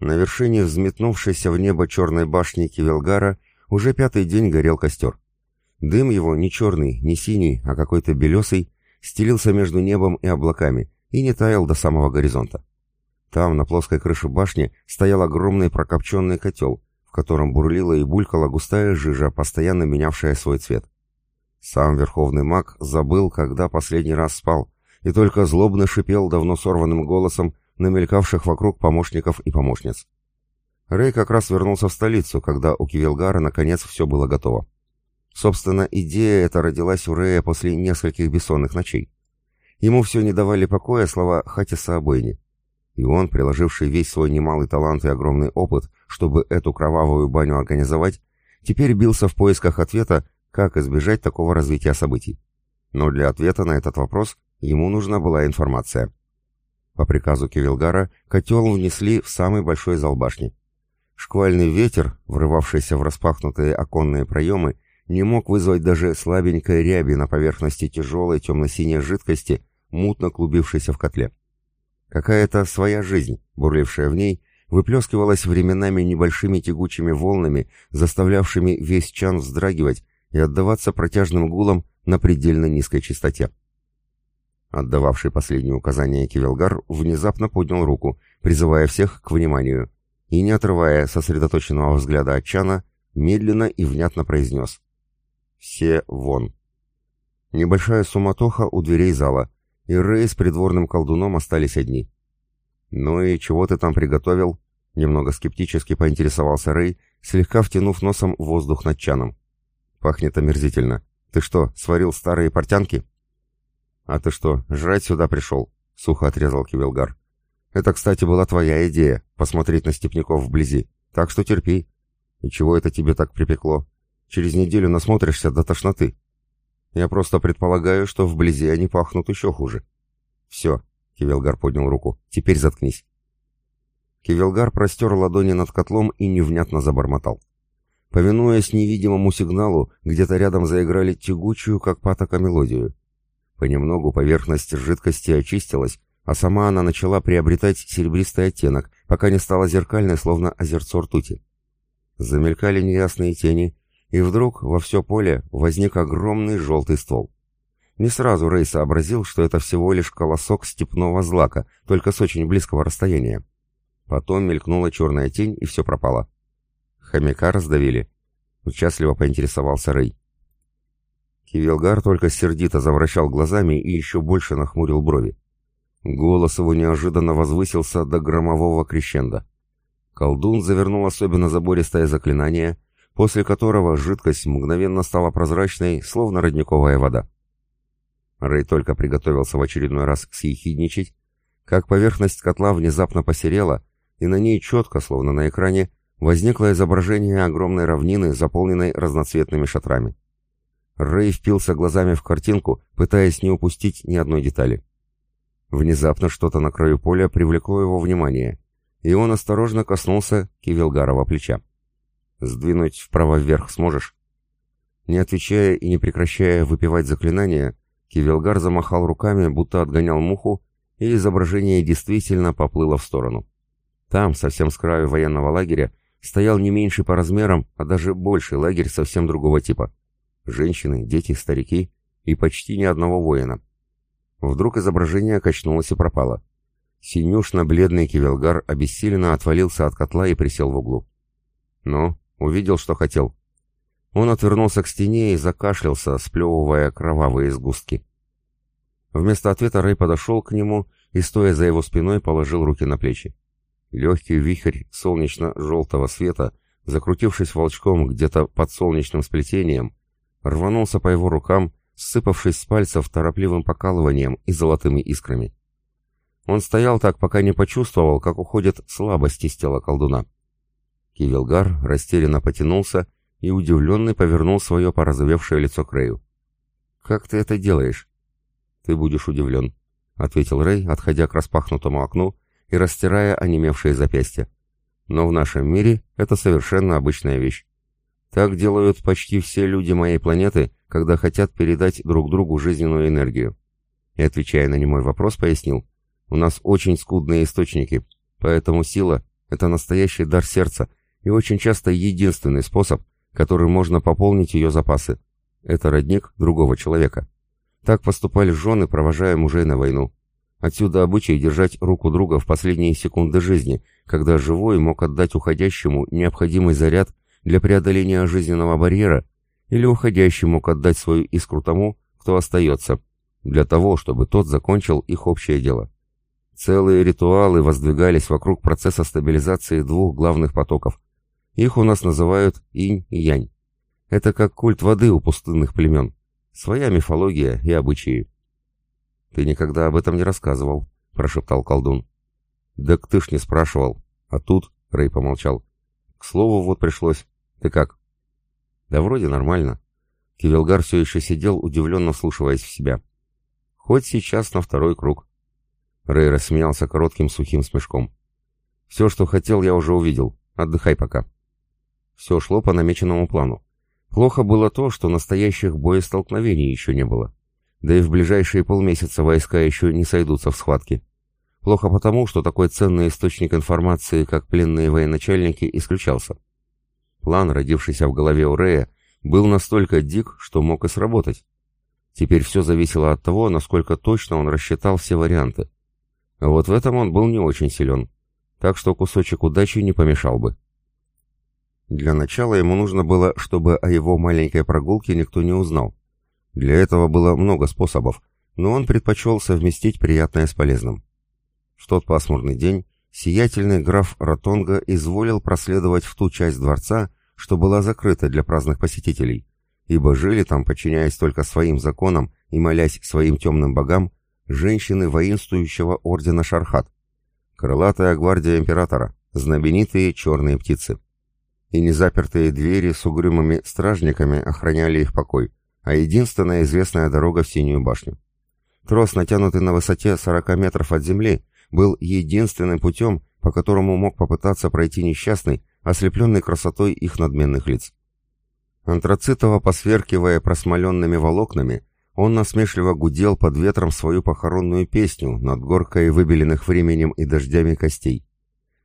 На вершине взметнувшейся в небо черной башни Кивелгара уже пятый день горел костер. Дым его не черный, не синий, а какой-то белесый, стелился между небом и облаками и не таял до самого горизонта. Там, на плоской крыше башни, стоял огромный прокопченный котел, в котором бурлила и булькала густая жижа, постоянно менявшая свой цвет. Сам верховный маг забыл, когда последний раз спал, и только злобно шипел давно сорванным голосом на мелькавших вокруг помощников и помощниц. Рэй как раз вернулся в столицу, когда у Кивилгара наконец все было готово. Собственно, идея эта родилась у Рэя после нескольких бессонных ночей. Ему все не давали покоя слова Хатиса о бойне. И он, приложивший весь свой немалый талант и огромный опыт, чтобы эту кровавую баню организовать, теперь бился в поисках ответа, как избежать такого развития событий. Но для ответа на этот вопрос ему нужна была информация. По приказу Кевилгара котел внесли в самый большой зал башни. Шквальный ветер, врывавшийся в распахнутые оконные проемы, не мог вызвать даже слабенькой ряби на поверхности тяжелой темно-синей жидкости, мутно клубившейся в котле. Какая-то своя жизнь, бурлившая в ней, выплескивалась временами небольшими тягучими волнами, заставлявшими весь чан вздрагивать и отдаваться протяжным гулом на предельно низкой частоте. Отдававший последние указания Кивелгар внезапно поднял руку, призывая всех к вниманию, и, не отрывая сосредоточенного взгляда от чана, медленно и внятно произнес «Все вон». Небольшая суматоха у дверей зала, и Рэй с придворным колдуном остались одни. «Ну и чего ты там приготовил?» Немного скептически поинтересовался Рэй, слегка втянув носом воздух над чаном. «Пахнет омерзительно. Ты что, сварил старые портянки?» «А ты что, жрать сюда пришел?» — сухо отрезал Кивилгар. «Это, кстати, была твоя идея — посмотреть на степняков вблизи. Так что терпи. И чего это тебе так припекло? Через неделю насмотришься до тошноты. Я просто предполагаю, что вблизи они пахнут еще хуже. Все, Кивелгар поднял руку, теперь заткнись. Кивелгар простер ладони над котлом и невнятно забормотал. Повинуясь невидимому сигналу, где-то рядом заиграли тягучую, как патока, мелодию. Понемногу поверхность жидкости очистилась, а сама она начала приобретать серебристый оттенок, пока не стала зеркальной, словно озерцо ртути. Замелькали неясные тени, и вдруг во все поле возник огромный желтый ствол. Не сразу Рэй сообразил, что это всего лишь колосок степного злака, только с очень близкого расстояния. Потом мелькнула черная тень, и все пропало. Хомяка раздавили. Участливо поинтересовался Рэй. Кивилгар только сердито завращал глазами и еще больше нахмурил брови. Голос его неожиданно возвысился до громового крещенда. Колдун завернул особенно забористое заклинание — после которого жидкость мгновенно стала прозрачной, словно родниковая вода. Рэй только приготовился в очередной раз съехидничать, как поверхность котла внезапно посерела, и на ней четко, словно на экране, возникло изображение огромной равнины, заполненной разноцветными шатрами. Рэй впился глазами в картинку, пытаясь не упустить ни одной детали. Внезапно что-то на краю поля привлекло его внимание, и он осторожно коснулся Кивилгарова плеча. Сдвинуть вправо-вверх сможешь?» Не отвечая и не прекращая выпивать заклинания, Кивелгар замахал руками, будто отгонял муху, и изображение действительно поплыло в сторону. Там, совсем с краю военного лагеря, стоял не меньший по размерам, а даже больший лагерь совсем другого типа. Женщины, дети, старики и почти ни одного воина. Вдруг изображение качнулось и пропало. Синюшно-бледный Кивелгар обессиленно отвалился от котла и присел в углу. «Ну, Увидел, что хотел. Он отвернулся к стене и закашлялся, сплевывая кровавые сгустки. Вместо ответа Рэй подошел к нему и, стоя за его спиной, положил руки на плечи. Легкий вихрь солнечно-желтого света, закрутившись волчком где-то под солнечным сплетением, рванулся по его рукам, сыпавшись с пальцев торопливым покалыванием и золотыми искрами. Он стоял так, пока не почувствовал, как уходит слабость из тела колдуна. Кивилгар растерянно потянулся и удивленный повернул свое порозовевшее лицо к Рэю. «Как ты это делаешь?» «Ты будешь удивлен», — ответил Рэй, отходя к распахнутому окну и растирая онемевшие запястья. «Но в нашем мире это совершенно обычная вещь. Так делают почти все люди моей планеты, когда хотят передать друг другу жизненную энергию». И, отвечая на немой вопрос, пояснил, «У нас очень скудные источники, поэтому сила Это настоящий дар сердца и очень часто единственный способ, который можно пополнить ее запасы. Это родник другого человека. Так поступали жены, провожая мужей на войну. Отсюда обычай держать руку друга в последние секунды жизни, когда живой мог отдать уходящему необходимый заряд для преодоления жизненного барьера, или уходящий мог отдать свою искру тому, кто остается, для того, чтобы тот закончил их общее дело. Целые ритуалы воздвигались вокруг процесса стабилизации двух главных потоков. Их у нас называют инь и янь. Это как культ воды у пустынных племен. Своя мифология и обычаи. «Ты никогда об этом не рассказывал», — прошептал колдун. «Да ты ж не спрашивал. А тут...» — Рэй помолчал. «К слову, вот пришлось. Ты как?» «Да вроде нормально». Кивилгар все еще сидел, удивленно вслушиваясь в себя. «Хоть сейчас на второй круг». Рэй рассмеялся коротким сухим смешком. «Все, что хотел, я уже увидел. Отдыхай пока». Все шло по намеченному плану. Плохо было то, что настоящих боестолкновений еще не было. Да и в ближайшие полмесяца войска еще не сойдутся в схватке. Плохо потому, что такой ценный источник информации, как пленные военачальники, исключался. План, родившийся в голове у Рея, был настолько дик, что мог и сработать. Теперь все зависело от того, насколько точно он рассчитал все варианты. А вот в этом он был не очень силен, так что кусочек удачи не помешал бы. Для начала ему нужно было, чтобы о его маленькой прогулке никто не узнал. Для этого было много способов, но он предпочел совместить приятное с полезным. В тот пасмурный день сиятельный граф Ротонга изволил проследовать в ту часть дворца, что была закрыта для праздных посетителей, ибо жили там, подчиняясь только своим законам и молясь своим темным богам, женщины воинствующего ордена Шархат, крылатая гвардия императора, знаменитые черные птицы и незапертые двери с угрюмыми стражниками охраняли их покой, а единственная известная дорога в Синюю башню. Трос, натянутый на высоте 40 метров от земли, был единственным путем, по которому мог попытаться пройти несчастный, ослепленный красотой их надменных лиц. Антрацитово посверкивая просмоленными волокнами, он насмешливо гудел под ветром свою похоронную песню над горкой выбеленных временем и дождями костей.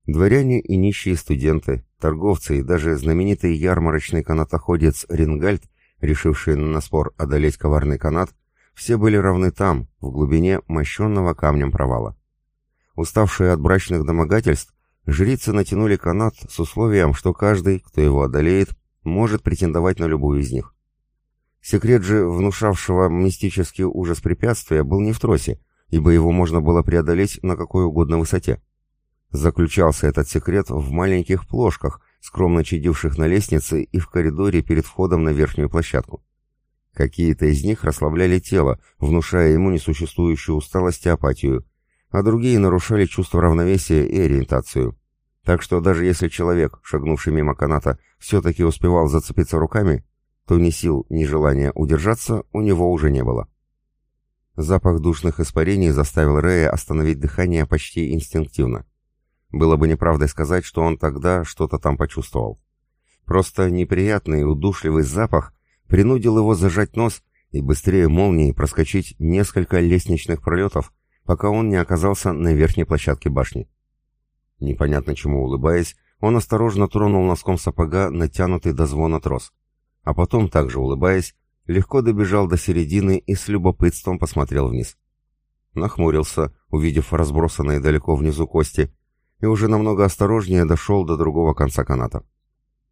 Дворяне и нищие студенты, торговцы и даже знаменитый ярмарочный канатоходец Рингальд, решивший на спор одолеть коварный канат, все были равны там, в глубине мощенного камнем провала. Уставшие от брачных домогательств, жрицы натянули канат с условием, что каждый, кто его одолеет, может претендовать на любую из них. Секрет же внушавшего мистический ужас препятствия был не в тросе, ибо его можно было преодолеть на какой угодно высоте. Заключался этот секрет в маленьких плошках, скромно чадивших на лестнице и в коридоре перед входом на верхнюю площадку. Какие-то из них расслабляли тело, внушая ему несуществующую усталость и апатию, а другие нарушали чувство равновесия и ориентацию. Так что даже если человек, шагнувший мимо каната, все-таки успевал зацепиться руками, то ни сил, ни желания удержаться у него уже не было. Запах душных испарений заставил Рэя остановить дыхание почти инстинктивно. Было бы неправдой сказать, что он тогда что-то там почувствовал. Просто неприятный удушливый запах принудил его зажать нос и быстрее молнии проскочить несколько лестничных пролетов, пока он не оказался на верхней площадке башни. Непонятно чему улыбаясь, он осторожно тронул носком сапога натянутый до звона трос, а потом, также улыбаясь, легко добежал до середины и с любопытством посмотрел вниз. Нахмурился, увидев разбросанные далеко внизу кости, и уже намного осторожнее дошел до другого конца каната.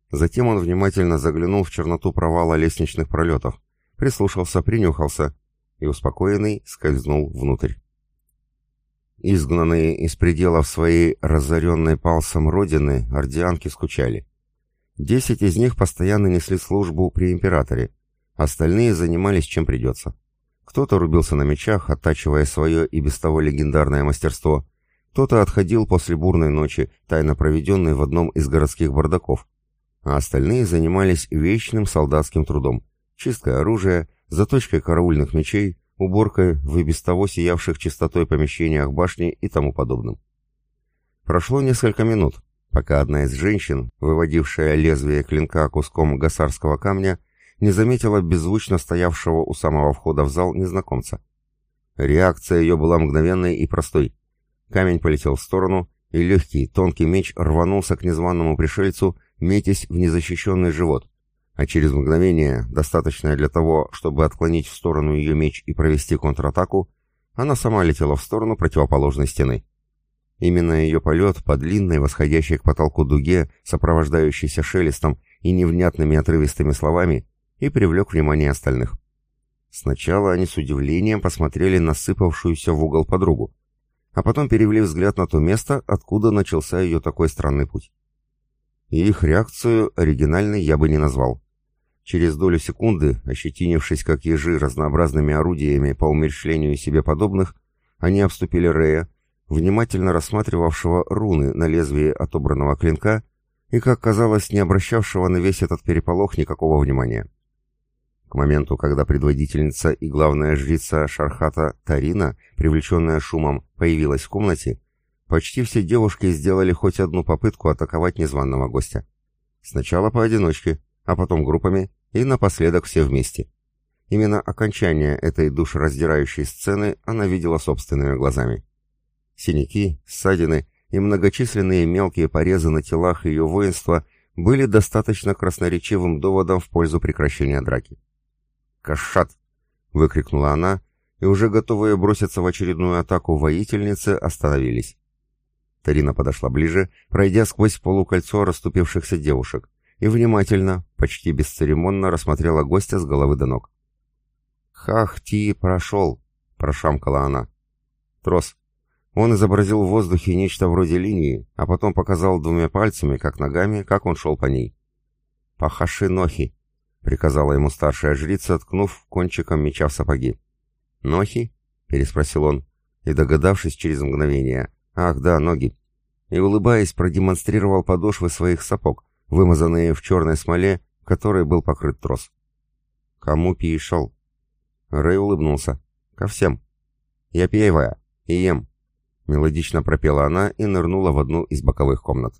Затем он внимательно заглянул в черноту провала лестничных пролетов, прислушался, принюхался и, успокоенный, скользнул внутрь. Изгнанные из пределов своей разоренной палсом родины, ордианки скучали. Десять из них постоянно несли службу при императоре, остальные занимались чем придется. Кто-то рубился на мечах, оттачивая свое и без того легендарное мастерство, кто-то отходил после бурной ночи, тайно проведенной в одном из городских бардаков, а остальные занимались вечным солдатским трудом, чисткой оружия, заточкой караульных мечей, уборкой в и без того сиявших чистотой помещениях башни и тому подобным. Прошло несколько минут, пока одна из женщин, выводившая лезвие клинка куском гасарского камня, не заметила беззвучно стоявшего у самого входа в зал незнакомца. Реакция ее была мгновенной и простой. Камень полетел в сторону, и легкий, тонкий меч рванулся к незваному пришельцу, метясь в незащищенный живот, а через мгновение, достаточное для того, чтобы отклонить в сторону ее меч и провести контратаку, она сама летела в сторону противоположной стены. Именно ее полет по длинной, восходящей к потолку дуге, сопровождающейся шелестом и невнятными отрывистыми словами, и привлек внимание остальных. Сначала они с удивлением посмотрели на сыпавшуюся в угол подругу, а потом перевели взгляд на то место, откуда начался ее такой странный путь. И их реакцию оригинальной я бы не назвал. Через долю секунды, ощетинившись как ежи разнообразными орудиями по умерщвлению себе подобных, они обступили Рея, внимательно рассматривавшего руны на лезвии отобранного клинка и, как казалось, не обращавшего на весь этот переполох никакого внимания. К моменту, когда предводительница и главная жрица Шархата Тарина, привлеченная шумом, появилась в комнате, почти все девушки сделали хоть одну попытку атаковать незваного гостя. Сначала поодиночке, а потом группами и напоследок все вместе. Именно окончание этой душераздирающей сцены она видела собственными глазами. Синяки, ссадины и многочисленные мелкие порезы на телах ее воинства были достаточно красноречивым доводом в пользу прекращения драки. «Кашат!» — выкрикнула она, и уже готовые броситься в очередную атаку воительницы остановились. Тарина подошла ближе, пройдя сквозь полукольцо расступившихся девушек, и внимательно, почти бесцеремонно рассмотрела гостя с головы до ног. «Хах-ти прошел!» — прошамкала она. «Трос!» Он изобразил в воздухе нечто вроде линии, а потом показал двумя пальцами, как ногами, как он шел по ней. «Пахаши нохи!» — приказала ему старшая жрица, ткнув кончиком меча в сапоги. «Нохи?» — переспросил он, и, догадавшись через мгновение, «Ах, да, ноги!» и, улыбаясь, продемонстрировал подошвы своих сапог, вымазанные в черной смоле, которой был покрыт трос. «Кому пишел?» Рэй улыбнулся. «Ко всем. Я первая и ем», — мелодично пропела она и нырнула в одну из боковых комнат.